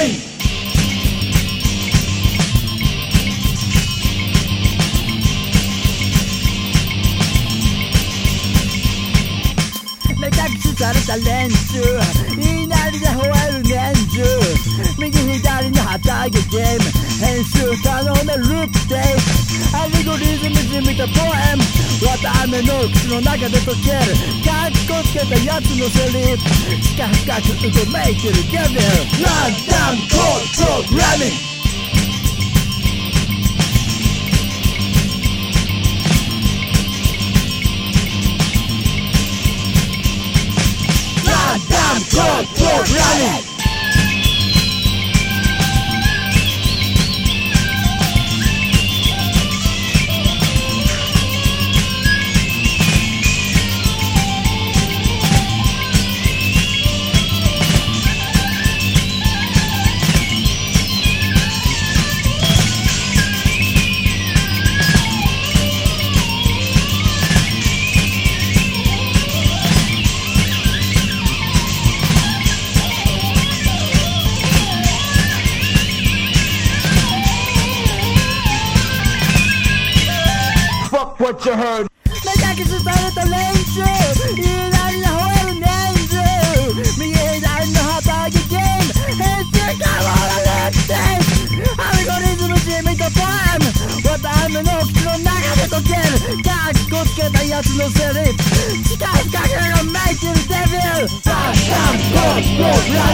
Hey! 目隠しされた連中いなりで吠える年中右左の旗揚げゲーム編集可能なループテイクアルゴリズムじみたポエム綿雨の口の中で溶けるカッコつけたやつのセリフ地下深くうごめいてるデビル Run down cold programming Goddamn what you heard. Me ya que se está de talento y dan la hora de Me dan la hata que quien este cabrón de Algoritmo de mi capán. What I'm an octro naga de toquer. Gag got que da ya no se de. Chica gaga make it devil. Bam bam go go.